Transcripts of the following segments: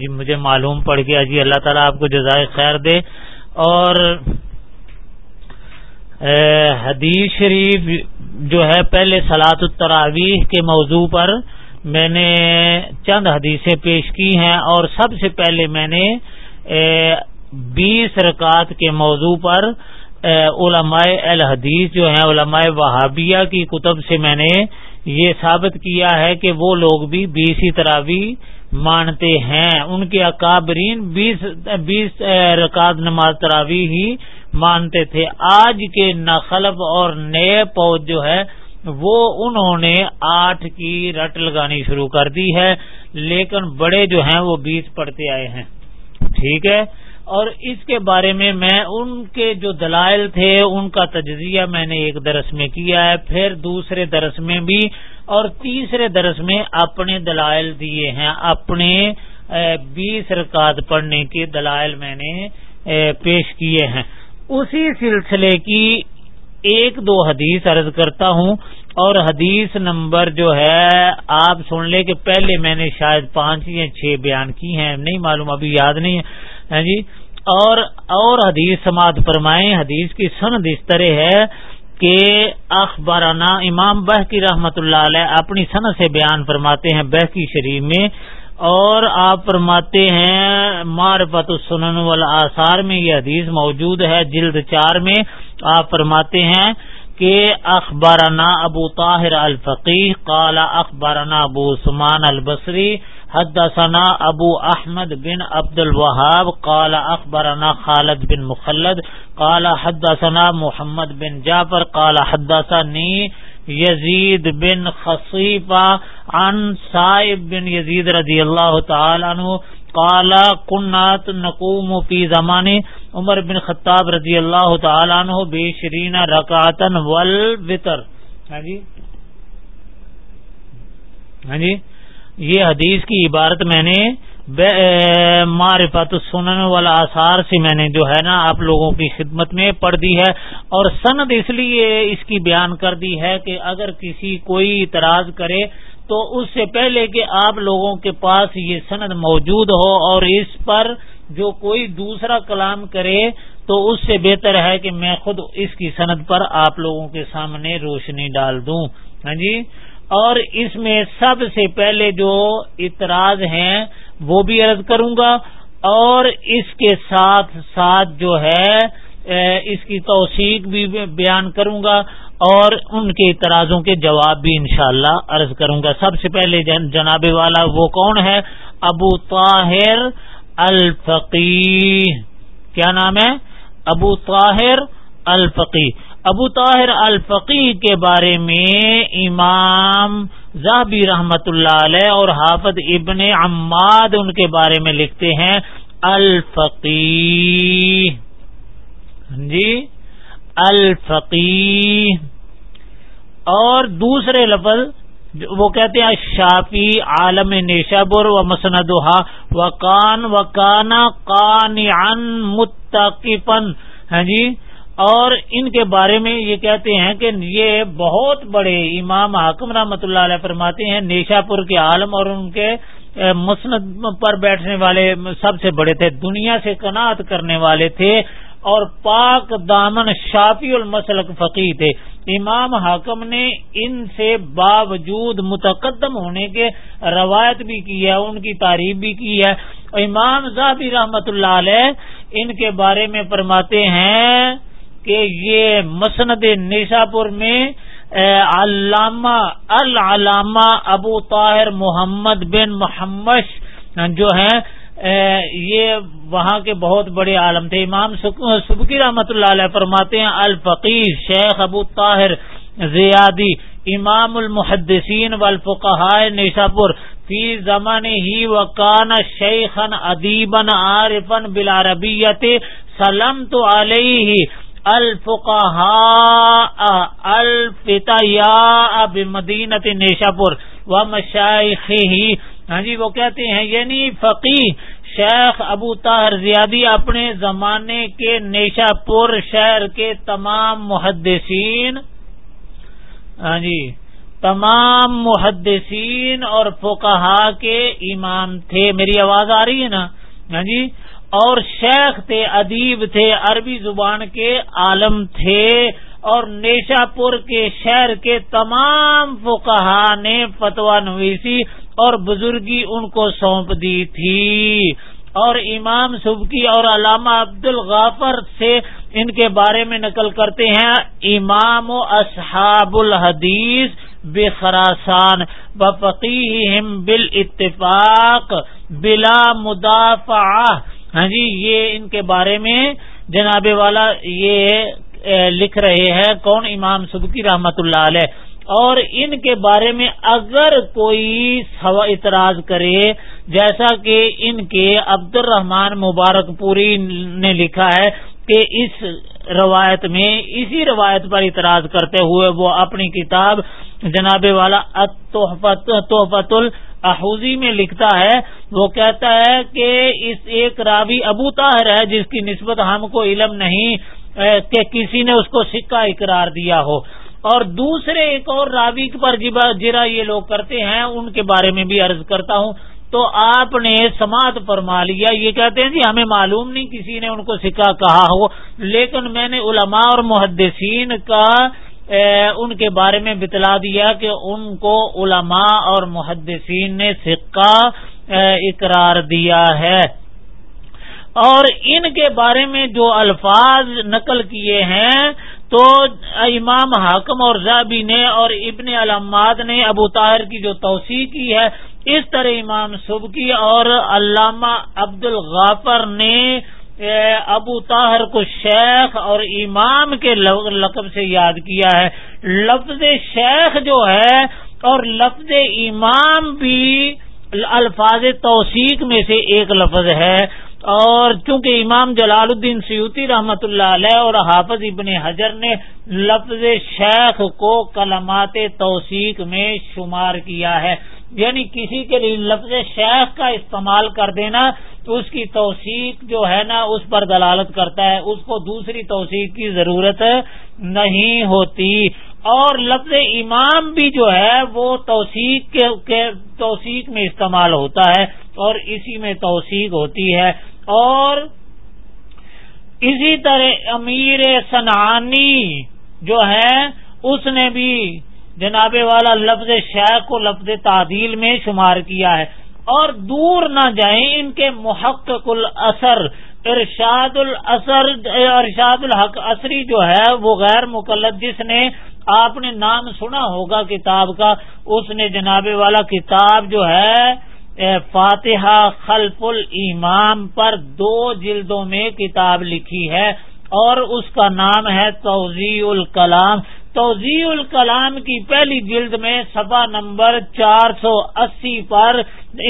جی مجھے معلوم پڑ گیا جی اللہ تعالیٰ آپ کو جزائے خیر دے۔ اور حدیث شریف جو ہے، پہلے سلاط التراویح کے موضوع پر میں نے چند حدیثیں پیش کی ہیں۔ اور سب سے پہلے میں نے بیس رکعت کے موضوع پر علماء الحدیث جو ہیں، علماء وہابیہ کی کتب سے میں نے یہ ثابت کیا ہے کہ وہ لوگ بھی بیسی تراوی مانتے ہیں۔ ان کے اکابرین بیس بیس رکعت نماز تراوی ہی مانتے تھے۔ آج کے نخلب اور نئے پود جو ہے، وہ انہوں نے آٹھ کی رٹ لگانی شروع کر دی ہے، لیکن بڑے جو ہیں وہ بیس پڑھتے آئے ہیں۔ ٹھیک ہے؟ اور اس کے بارے میں میں ان کے جو دلائل تھے، ان کا تجزیہ میں نے ایک درس میں کیا ہے، پھر دوسرے درس میں بھی، اور تیسرے درس میں اپنے دلائل دیے ہیں۔ اپنے بیس رکعت پڑھنے کے دلائل میں نے پیش کیے ہیں۔ اسی سلسلے کی ایک دو حدیث عرض کرتا ہوں، اور حدیث نمبر جو ہے، آپ سن لیں کہ پہلے میں نے شاید پانچ یا چھ بیان کی ہیں، نہیں معلوم، ابھی یاد نہیں ہے۔ ہاں جی؟ اور اور حدیث سماعت فرمائیں، حدیث کی سند اس طرح ہے کہ اخبارانہ امام بہ کی رحمت اللہ علیہ اپنی سند سے بیان فرماتے ہیں بہ کی شریف میں اور آپ فرماتے ہیں، معرفت السنن والآثار میں یہ حدیث موجود ہے، جلد چار میں آپ فرماتے ہیں کہ اخبارانہ ابو طاہر الفقی قال اخبارانہ ابو عثمان البصری حدثنا ابو احمد بن عبد الوهاب قال اخبرنا خالد بن مخلد قال حدثنا محمد بن جعفر قال حدثني يزيد بن خصيفة عن صائب بن يزيد رضي الله تعالى عنه قال كنا نقوم في زمان عمر بن خطاب رضی اللہ تعالی عنہ بیشرین رکعتا والوتر ہاں جی؟ ہاں جی؟ یہ حدیث کی عبارت میں نے معرفت سنن والا آثار سے میں نے جو ہے نا آپ لوگوں کی خدمت میں پڑھ دی ہے اور سند اس لیے اس کی بیان کر دی ہے کہ اگر کسی کوئی اعتراض کرے تو اس سے پہلے کہ آپ لوگوں کے پاس یہ سند موجود ہو اور اس پر جو کوئی دوسرا کلام کرے تو اس سے بہتر ہے کہ میں خود اس کی سند پر آپ لوگوں کے سامنے روشنی ڈال دوں۔ ہاں جی؟ اور اس میں سب سے پہلے جو اعتراض ہیں وہ بھی عرض کروں گا اور اس کے ساتھ ساتھ جو ہے اس کی توثیق بھی بیان کروں گا اور ان کے اعتراضوں کے جواب بھی انشاءاللہ اللہ عرض کروں گا۔ سب سے پہلے جناب والا وہ کون ہے؟ ابو طاہر الفقی کیا نام ہے؟ ابو طاہر الفقی ابو طاہر الفقی کے بارے میں امام زابی رحمت اللہ علیہ اور حافظ ابن عماد ان کے بارے میں لکھتے ہیں الفقی جی الفقی اور دوسرے لفظ وہ کہتے ہیں، شافی، عالم نیشابر و مسندہ وکان، وکانا کان متقفن ہاں جی اور ان کے بارے میں یہ کہتے ہیں کہ یہ بہت بڑے امام حاکم رحمۃ اللہ علیہ فرماتے ہیں نیشا پور کے عالم اور ان کے مسند پر بیٹھنے والے سب سے بڑے تھے، دنیا سے کناعت کرنے والے تھے اور پاک دامن شافی المسلک فقی تھے۔ امام حاکم نے ان سے باوجود متقدم ہونے کے روایت بھی کی ہے، ان کی تعریف بھی کی ہے۔ امام زابی رحمت اللہ علیہ ان کے بارے میں فرماتے ہیں کہ یہ مسند نیشاپور میں علامہ، العلامہ ابو طاہر محمد بن محمد جو ہیں یہ وہاں کے بہت بڑے عالم تھے۔ امام سبکی رحمت اللہ علیہ فرماتے ہیں الفقیر شیخ ابو طاہر زیادی، امام المحدثین والفقہاء نیشاپور فی زمان ہی وکان شیخن ادیبن عارفن بالعربیت سلم تو علیہ الفتیا بمدینت نیشا پور و مشاخی ہاں جی وہ کہتے ہیں یعنی فقی شیخ ابو طاہر زیادی اپنے زمانے کے نیشا پور شہر کے تمام محدثین ہاں جی تمام محدثین اور فقہا کے امام تھے۔ میری آواز آ رہی ہے نا؟ ہاں جی اور شیخ تھے، ادیب تھے، عربی زبان کے عالم تھے اور نیشا پور کے شہر کے تمام فقہا نے فتوا نویسی اور بزرگی ان کو سونپ دی تھی۔ اور امام سبکی اور علامہ عبد الغافر سے ان کے بارے میں نقل کرتے ہیں، امام و اصحاب الحدیث بے خراسان بفقی بال اتفاق بلا مدافع ہاں جی یہ ان کے بارے میں جناب والا یہ لکھ رہے ہیں، کون؟ امام سبکی رحمت اللہ علیہ۔ اور ان کے بارے میں اگر کوئی اعتراض کرے، جیسا کہ ان کے عبد الرحمان مبارک پوری نے لکھا ہے کہ اس روایت میں اسی روایت پر اعتراض کرتے ہوئے وہ اپنی کتاب جناب والا تحفت الحوزی میں لکھتا ہے۔ وہ کہتا ہے کہ اس ایک راوی ابو طاہر ہے جس کی نسبت ہم کو علم نہیں کہ کسی نے اس کو سکہ اقرار دیا ہو۔ اور دوسرے ایک اور راوی پر جرا یہ لوگ کرتے ہیں، ان کے بارے میں بھی عرض کرتا ہوں۔ تو آپ نے سماعت فرما لیا۔ یہ کہتے ہیں جی ہمیں معلوم نہیں کسی نے ان کو سکہ کہا ہو۔ لیکن میں نے علماء اور محدثین کا ان کے بارے میں بتلا دیا کہ ان کو علماء اور محدثین نے سکہ اقرار دیا ہے۔ اور ان کے بارے میں جو الفاظ نقل کیے ہیں، تو امام حاکم اور زابی نے اور ابن علامات نے، ابو طاہر کی جو توسیع کی ہے اس طرح امام سبکی اور علامہ عبد الغافر نے ابو طاہر کو شیخ اور امام کے لقب سے یاد کیا ہے۔ لفظ شیخ جو ہے اور لفظ امام بھی الفاظ توثیق میں سے ایک لفظ ہے۔ اور چونکہ امام جلال الدین سیوتی رحمت اللہ علیہ اور حافظ ابن حجر نے لفظ شیخ کو کلمات توثیق میں شمار کیا ہے۔ یعنی کسی کے لیے لفظ شیخ کا استعمال کر دینا، تو اس کی توثیق جو ہے نا، اس پر دلالت کرتا ہے۔ اس کو دوسری توثیق کی ضرورت نہیں ہوتی۔ اور لفظ امام بھی جو ہے، وہ توثیق کے توثیق میں استعمال ہوتا ہے اور اسی میں توثیق ہوتی ہے۔ اور اسی طرح امیر سنانی جو ہے، اس نے بھی جناب والا لفظ شیخ کو لفظ تعدیل میں شمار کیا ہے۔ اور دور نہ جائیں ان کے محقق الاثر، ارشاد الاثر، ارشاد الحق اثری جو ہے وہ غیر مقلد جس نے آپ نے نام سنا ہوگا کتاب کا، اس نے جناب والا کتاب جو ہے فاتحہ خلف الامام پر دو جلدوں میں کتاب لکھی ہے اور اس کا نام ہے توضیع الکلام۔ توضیع الکلام کی پہلی جلد میں سفا نمبر چار سو اسی پر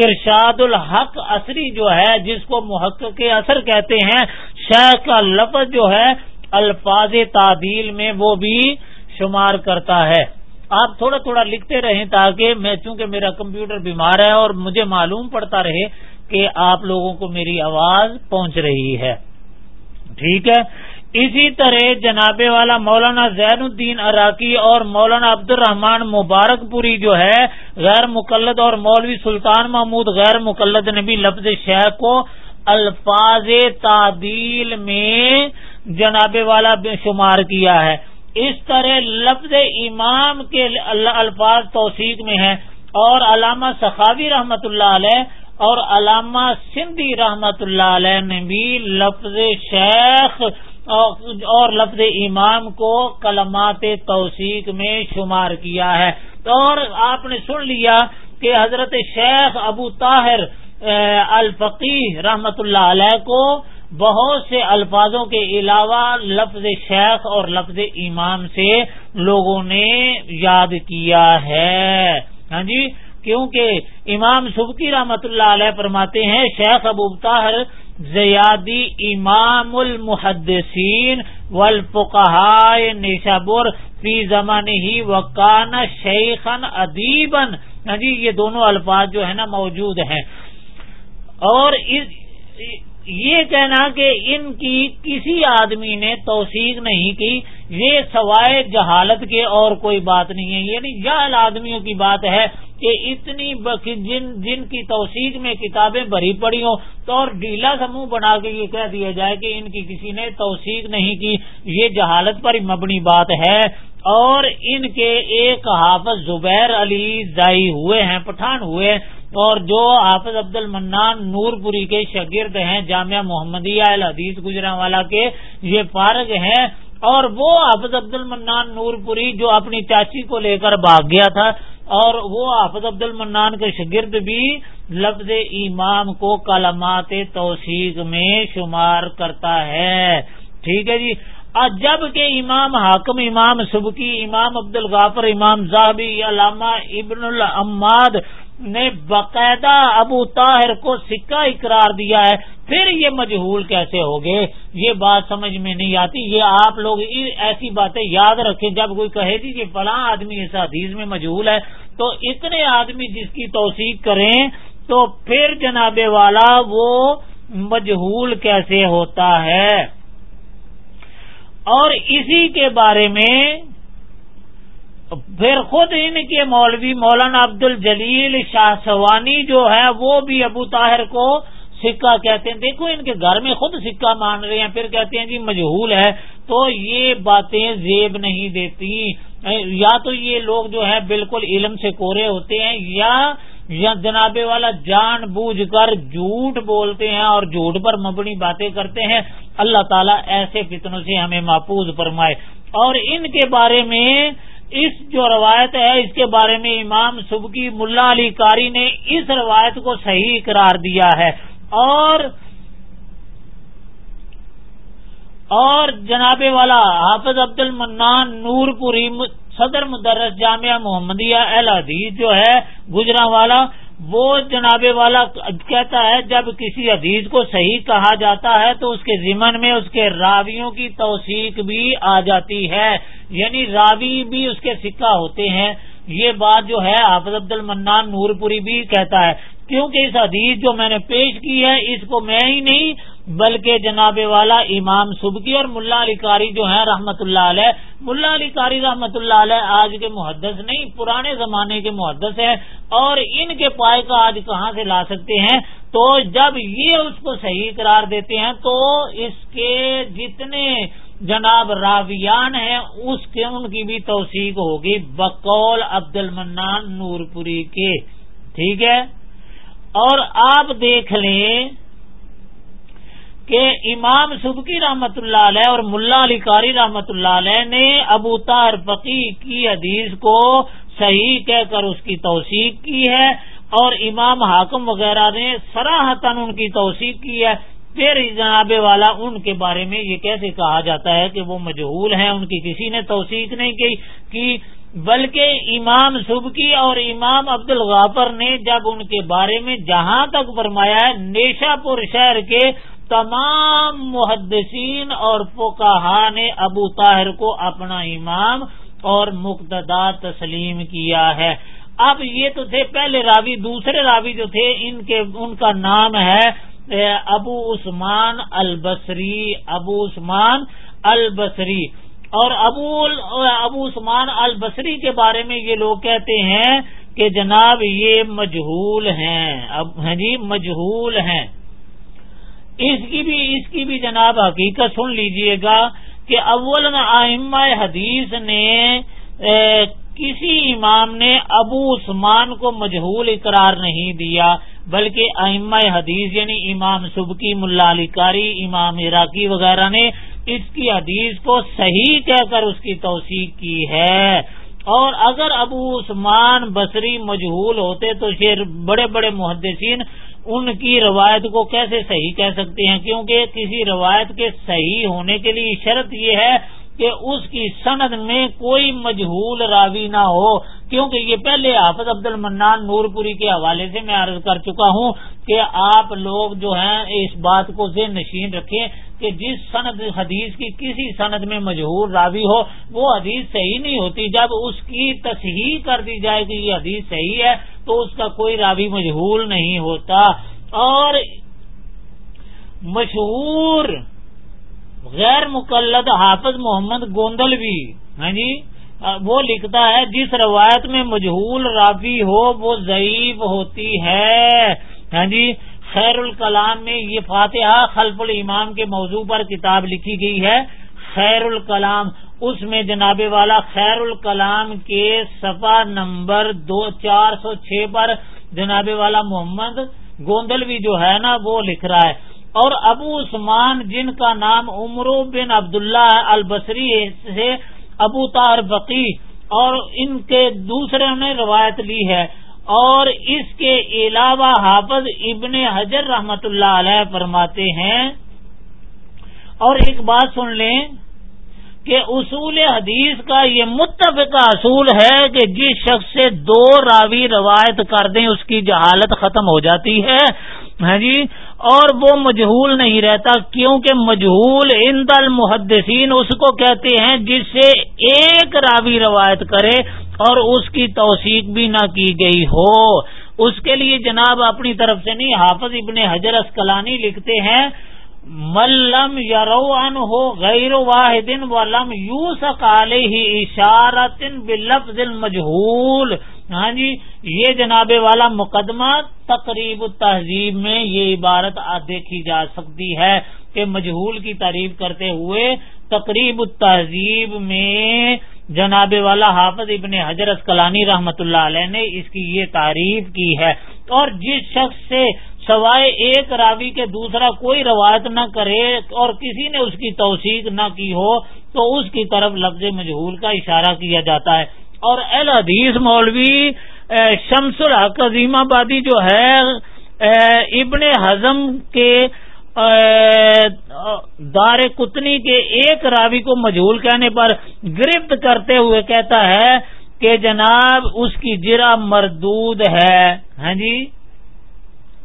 ارشاد الحق اثری جو ہے، جس کو محقق کے اثر کہتے ہیں شیخ کا لفظ جو ہے، الفاظ تعدیل میں وہ بھی شمار کرتا ہے۔ آپ تھوڑا تھوڑا لکھتے رہیں تاکہ میں، چونکہ میرا کمپیوٹر بیمار ہے اور مجھے معلوم پڑتا رہے کہ آپ لوگوں کو میری آواز پہنچ رہی ہے۔ ٹھیک ہے؟ اسی طرح جناب والا مولانا زین الدین اراکی اور مولانا عبد الرحمان مبارک پوری جو ہے غیر مقلد اور مولوی سلطان محمود غیر مقلد نے بھی لفظ شیخ کو الفاظ تعدیل میں جناب والا شمار کیا ہے۔ اس طرح لفظ امام کے الفاظ توثیق میں ہیں اور علامہ سخاوی رحمت اللہ علیہ اور علامہ سندھی رحمت اللہ علیہ نے بھی لفظ شیخ اور لفظ امام کو کلمات توثیق میں شمار کیا ہے۔ اور آپ نے سن لیا کہ حضرت شیخ ابو طاہر الفقی رحمت اللہ علیہ کو بہت سے الفاظوں کے علاوہ لفظ شیخ اور لفظ امام سے لوگوں نے یاد کیا ہے۔ ہاں جی؟ کیونکہ امام سبکی رحمت اللہ علیہ فرماتے ہیں، شیخ ابو طاہر زیادی امام المحدثین والفقہاء نیشابور فی زمان ہی وکان شیخن ادیبن۔ ہاں جی یہ دونوں الفاظ جو ہے نا موجود ہیں۔ اور یہ کہنا کہ ان کی کسی آدمی نے توثیق نہیں کی، یہ سوائے جہالت کے اور کوئی بات نہیں ہے۔ یعنی جہل آدمیوں کی بات ہے کہ اتنی جن جن کی توثیق میں کتابیں بھری پڑی ہوں تو اور ڈھیلا سموہ بنا کے یہ کہہ دیا جائے کہ ان کی کسی نے توثیق نہیں کی، یہ جہالت پر مبنی بات ہے۔ اور ان کے ایک حافظ زبیر علی زائی ہوئے ہیں، پٹھان ہوئے اور جو حافظ عبد المنان نور پوری کے شاگرد ہیں، جامعہ محمدیہ الحدیث گجرا والا کے، یہ فارغ ہیں۔ اور وہ حافظ عبد المنان نور پوری جو اپنی چاچی کو لے کر بھاگ گیا تھا اور وہ حافظ عبد المنان کے شگرد بھی لفظ امام کو کلمات توثیق میں شمار کرتا ہے۔ ٹھیک ہے جی۔ جبکہ امام حاکم، امام سبکی، امام عبد الغافر امام زابی علامہ ابن العماد نے باقاعدہ ابو طاہر کو سکہ اقرار دیا ہے، پھر یہ مجہول کیسے ہو گئے یہ بات سمجھ میں نہیں آتی۔ یہ آپ لوگ ایسی باتیں یاد رکھیں۔ جب کوئی کہے گی کہ فلاں آدمی اس حدیث میں مجہول ہے، تو اتنے آدمی جس کی توثیق کریں، تو پھر جناب والا وہ مجہول کیسے ہوتا ہے؟ اور اسی کے بارے میں پھر خود ان کے مولوی مولانا عبد الجلیل شاہ سوانی جو ہے، وہ بھی ابو طاہر کو سکہ کہتے ہیں۔ دیکھو، ان کے گھر میں خود سکہ مان رہے ہیں۔ پھر کہتے ہیں جی مجہول ہے۔ تو یہ باتیں زیب نہیں دیتی۔ یا تو یہ لوگ جو ہے بالکل علم سے کورے ہوتے ہیں، یا یا جناب والا جان بوجھ کر جھوٹ بولتے ہیں اور جھوٹ پر مبنی باتیں کرتے ہیں۔ اللہ تعالیٰ ایسے فتنوں سے ہمیں محفوظ فرمائے۔ اور ان کے بارے میں اس جو روایت ہے، اس کے بارے میں امام سبکی ملا علی کاری نے اس روایت کو صحیح قرار دیا ہے۔ اور اور جناب والا حافظ عبد المنان نور پوری صدر مدرس جامعہ محمدیہ حدیث جو ہے گجرا والا وہ جناب والا کہتا ہے جب کسی عزیز کو صحیح کہا جاتا ہے تو اس کے ضمن میں اس کے راویوں کی توثیق بھی آ جاتی ہے یعنی راوی بھی اس کے سکہ ہوتے ہیں۔ یہ بات جو ہے، حافظ عبد المنان نور پوری بھی کہتا ہے، کیونکہ اس حدیث جو میں نے پیش کی ہے، اس کو میں ہی نہیں، بلکہ جناب والا امام سبکی اور ملا علی کاری جو ہیں رحمت اللہ علیہ، ملا علی کاری رحمت اللہ علیہ آج کے محدث نہیں، پرانے زمانے کے محدث ہیں، اور ان کے پائے کا آج کہاں سے لا سکتے ہیں؟ تو جب یہ اس کو صحیح قرار دیتے ہیں، تو اس کے جتنے جناب راویان ہیں، اس کے ان کی بھی توثیق ہوگی، بقول عبد المنان نور پوری کے۔ ٹھیک ہے؟ اور آپ دیکھ لیں کہ امام سبکی رحمت اللہ علیہ اور ملا علی کاری رحمت اللہ علیہ نے ابو تار فقی کی حدیث کو صحیح کہہ کر اس کی توثیق کی ہے اور امام حاکم وغیرہ نے سراہتن ان کی توثیق کی ہے۔ پھر جناب والا ان کے بارے میں یہ کیسے کہا جاتا ہے کہ وہ مجہول ہیں، ان کی کسی نے توثیق نہیں کی بلکہ امام سبکی اور امام عبد الغافر نے جب ان کے بارے میں جہاں تک فرمایا ہے، نیشا پور شہر کے تمام محدثین اور فکہ نے ابو طاہر کو اپنا امام اور مقتدا تسلیم کیا ہے۔ اب یہ تو تھے پہلے راوی، دوسرے راوی جو تھے، ان کے، ان کا نام ہے ابو عثمان البصری، ابو عثمان البصری۔ اور ابو ابو عثمان البصری کے بارے میں یہ لوگ کہتے ہیں کہ جناب یہ مجہول ہیں۔ اب ہاں جی مجہول ہیں۔ اس کی بھی اس کی بھی جناب حقیقت سن لیجیے گا کہ اول آئمہ حدیث نے کسی امام نے ابو عثمان کو مجہول اقرار نہیں دیا۔ بلکہ ائمہ حدیث یعنی امام سبکی، ملا علی کاری امام عراقی وغیرہ نے اس کی حدیث کو صحیح کہہ کر اس کی توثیق کی ہے۔ اور اگر ابو عثمان بصری مجہول ہوتے تو پھر بڑے بڑے محدثین ان کی روایت کو کیسے صحیح کہہ سکتے ہیں؟ کیونکہ کسی روایت کے صحیح ہونے کے لیے شرط یہ ہے کہ اس کی سند میں کوئی مجہول راوی نہ ہو۔ کیونکہ یہ پہلے حافظ عبد المنان نور پوری کے حوالے سے میں عرض کر چکا ہوں کہ آپ لوگ جو ہیں اس بات کو ذہن نشین رکھیں کہ جس سند حدیث کی کسی سند میں مجہور راوی ہو، وہ حدیث صحیح نہیں ہوتی۔ جب اس کی تصحیح کر دی جائے کہ یہ حدیث صحیح ہے، تو اس کا کوئی راوی مجہول نہیں ہوتا۔ اور مشہور غیر مقلد حافظ محمد گوندل بھی ہاں جی؟ وہ لکھتا ہے، جس روایت میں مجہول رافی ہو، وہ ضعیف ہوتی ہے۔ ہاں جی خیر الکلام میں یہ فاتحہ خلف الامام کے موضوع پر کتاب لکھی گئی ہے۔ خیر الکلام اس میں جناب والا خیر الکلام کے صفحہ نمبر دو، چار سو چھ پر جناب والا محمد گوندلوی جو ہے نا، وہ لکھ رہا ہے۔ اور ابو عثمان، جن کا نام عمرو بن عبداللہ البصری سے ابو تار بقی اور ان کے دوسرے نے روایت لی ہے اور اس کے علاوہ حافظ ابن حجر رحمت اللہ علیہ فرماتے ہیں اور ایک بات سن لیں کہ اصول حدیث کا یہ متفقہ اصول ہے کہ جس شخص سے دو راوی روایت کر دیں اس کی جہالت ختم ہو جاتی ہے۔ ہاں جی اور وہ مجہول نہیں رہتا کیونکہ مجہول ان المحدثین اس کو کہتے ہیں جس سے ایک راوی روایت کرے اور اس کی توثیق بھی نہ کی گئی ہو۔ اس کے لیے جناب اپنی طرف سے نہیں، حافظ ابن حجر اسکلانی لکھتے ہیں ملم یارو ہو غیر واحد ولم یو سکال ہی اشارت بلفظ مجہول ہاں جی یہ جناب والا مقدمہ تقریب تہذیب میں یہ عبارت دیکھی جا سکتی ہے کہ مجہول کی تعریف کرتے ہوئے تقریب تہذیب میں جناب والا حافظ ابن حضرت کلانی رحمت اللہ علیہ نے اس کی یہ تعریف کی ہے۔ اور جس شخص سے سوائے ایک راوی کے دوسرا کوئی روایت نہ کرے اور کسی نے اس کی توثیق نہ کی ہو تو اس کی طرف لفظ مجہول کا اشارہ کیا جاتا ہے۔ اور اہل حدیث مولوی شمس الحق عظیم آبادی جو ہے ابن ہزم کے دار کتنی کے ایک راوی کو مجہول کہنے پر گرفت کرتے ہوئے کہتا ہے کہ جناب اس کی جرا مردود ہے۔ ہاں جی؟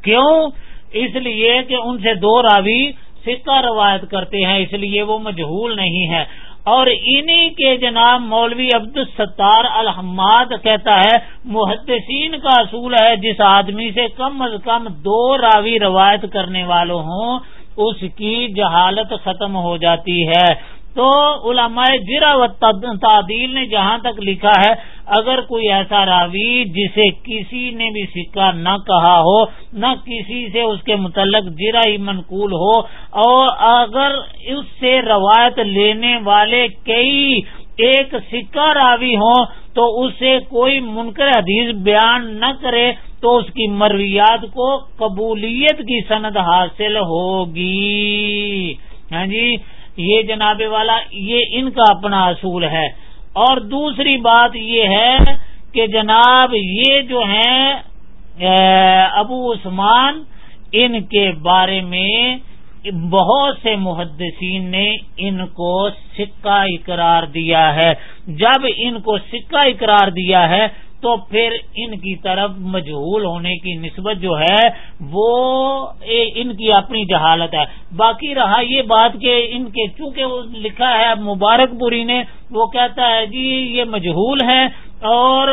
کیوں؟ اس لیے کہ ان سے دو راوی سکہ روایت کرتے ہیں، اس لیے وہ مجہول نہیں ہے۔ اور انہی کے جناب مولوی عبد الستار الحماد کہتا ہے، محدثین کا اصول ہے، جس آدمی سے کم از کم دو راوی روایت کرنے والوں ہوں، اس کی جہالت ختم ہو جاتی ہے۔ تو علماء جرا و تعدیل نے جہاں تک لکھا ہے، اگر کوئی ایسا راوی جسے کسی نے بھی سکہ نہ کہا ہو، نہ کسی سے اس کے متعلق جرا ہی منقول ہو، اور اگر اس سے روایت لینے والے کئی ایک سکہ راوی ہوں تو اسے کوئی منکر حدیث بیان نہ کرے تو اس کی مرویات کو قبولیت کی سند حاصل ہوگی۔ ہاں جی؟ یہ جناب والا، یہ ان کا اپنا اصول ہے۔ اور دوسری بات یہ ہے کہ جناب یہ جو ہیں ابو عثمان، ان کے بارے میں بہت سے محدثین نے ان کو سکہ اقرار دیا ہے۔ جب ان کو سکہ اقرار دیا ہے تو پھر ان کی طرف مجہول ہونے کی نسبت جو ہے، وہ ان کی اپنی جہالت ہے۔ باقی رہا یہ بات کہ ان کے، چونکہ لکھا ہے مبارک پوری نے، وہ کہتا ہے جی یہ مجہول ہے اور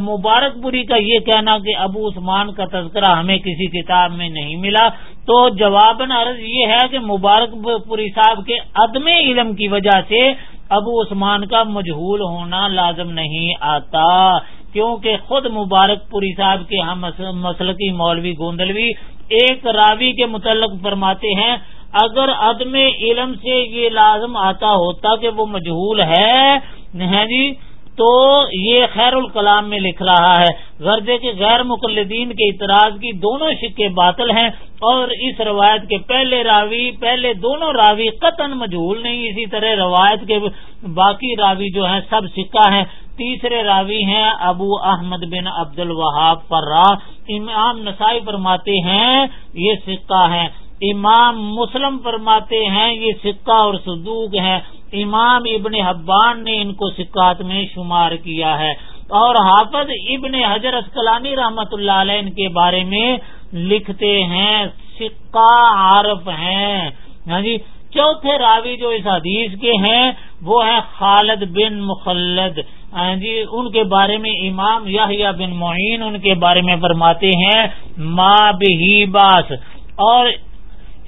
مبارک پوری کا یہ کہنا کہ ابو عثمان کا تذکرہ ہمیں کسی کتاب میں نہیں ملا۔ تو جواباً عرض یہ ہے کہ مبارک پوری صاحب کے عدم علم کی وجہ سے ابو عثمان کا مجہول ہونا لازم نہیں آتا۔ کیونکہ خود مبارک پوری صاحب کے ہم مسلقی مولوی گوندلوی ایک راوی کے متعلق فرماتے ہیں، اگر عدم علم سے یہ لازم آتا ہوتا کہ وہ مجہول ہے جی تو یہ خیر الکلام میں لکھ رہا ہے۔ غرضے کے غیر مقلدین کے اعتراض کی دونوں شکے باطل ہیں اور اس روایت کے پہلے راوی، پہلے دونوں راوی قطن مجہول نہیں، اسی طرح روایت کے باقی راوی جو ہیں سب سکہ ہیں۔ تیسرے راوی ہیں ابو احمد بن عبد الوہاب پر امام نسائی فرماتے ہیں یہ سکہ ہیں۔ امام مسلم فرماتے ہیں یہ سکہ اور صدوق ہیں۔ امام ابن حبان نے ان کو سکات میں شمار کیا ہے اور حافظ ابن حضر اسکلانی رحمت اللہ علیہ ان کے بارے میں لکھتے ہیں سکہ عارف ہیں۔ ہاں جی چوتھے راوی جو اس حدیث کے ہیں، وہ ہیں خالد بن مخلد۔ ہاں جی ان کے بارے میں امام یا بن معین ان کے بارے میں فرماتے ہیں ماں باس۔ اور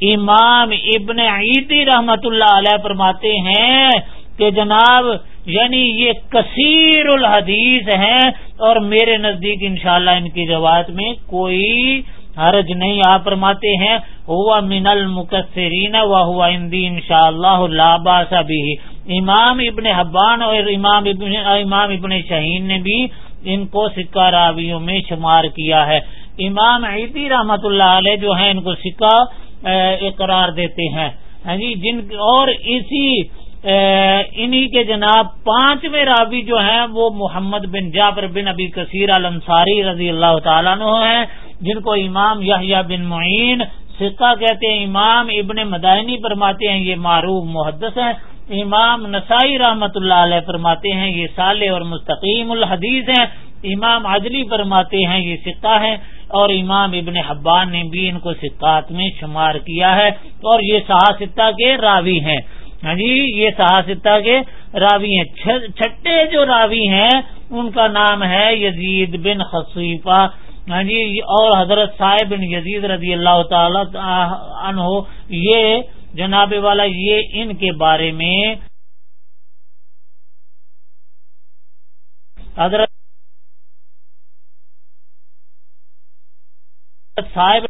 امام ابن عیدی رحمت اللہ علیہ فرماتے ہیں کہ جناب یعنی یہ کثیر الحدیث ہیں اور میرے نزدیک انشاءاللہ ان کی روایت میں کوئی حرج نہیں، آپ فرماتے ہیں، ہوا من المکسرین و ہوا اندی ان شاء اللہ لاباس بھی امام ابن حبان اور امام ابن امام ابن شہین نے بھی ان کو سکہ راویوں میں شمار کیا ہے۔ امام عیدی رحمت اللہ علیہ جو ہیں، ان کو سکہ اقرار دیتے ہیں۔ ہاں جی جن اور اسی انہی کے جناب پانچویں راوی جو ہیں، وہ محمد بن جابر بن ابی کثیر الانصاری رضی اللہ تعالیٰ عنہ ہیں، جن کو امام یحییٰ بن معین سکہ کہتے ہیں، امام ابن مدائنی فرماتے ہیں، یہ معروف محدث ہیں۔ امام نسائی رحمت اللہ علیہ فرماتے ہیں، یہ صالح اور مستقیم الحدیث ہیں۔ امام عجلی فرماتے ہیں، یہ سکہ ہیں۔ اور امام ابن حبان نے بھی ان کو سکات میں شمار کیا ہے اور یہ سہاستا کے راوی ہیں۔ ہاں جی یہ سہاستا کے راوی ہیں۔ چھٹے جو راوی ہیں، ان کا نام ہے یزید بن خصیفہ۔ ہاں جی اور حضرت صاحب بن یزید رضی اللہ تعالی عنہ، یہ جناب والا، یہ ان کے بارے میں حضرت صاحب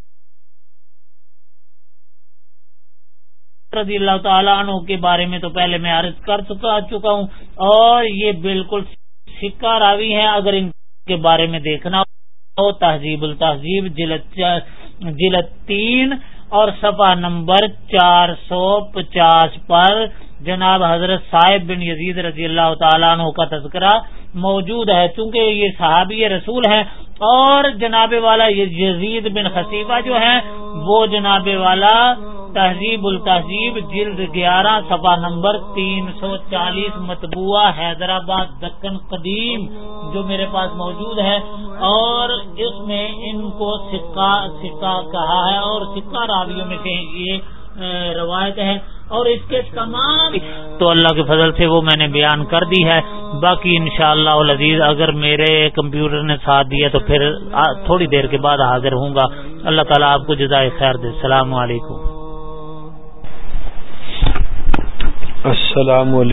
رضی اللہ تعالیٰ عنہ کے بارے میں تو پہلے میں عرض کر چکا چکا ہوں اور یہ بالکل سکہ راوی ہیں اگر ان کے بارے میں دیکھنا ہو تہذیب التہذیب جلد تین اور صفحہ نمبر چار سو پچاس پر جناب حضرت صاحب بن یزید رضی اللہ تعالیٰ عنہ کا تذکرہ موجود ہے چونکہ یہ صحابی رسول ہیں اور جناب والا یزید بن خصیفہ جو ہے وہ جناب والا تہذیب التہذیب جلد گیارہ سفا نمبر تین سو چالیس متبوعہ حیدرآباد، دکن قدیم جو میرے پاس موجود ہے۔ اور اس میں ان کو سکہ سکہ کہا ہے اور سکہ راویوں میں سے یہ روایت ہے۔ اور اس کے تمام تو اللہ کے فضل سے وہ میں نے بیان کر دی ہے۔ باقی انشاءاللہ شاء اللہ اگر میرے کمپیوٹر نے ساتھ دیا تو پھر تھوڑی دیر کے بعد حاضر ہوں گا۔ اللہ تعالیٰ آپ کو جزائے خیر دے۔ السلام علیکم۔ السلام علیکم۔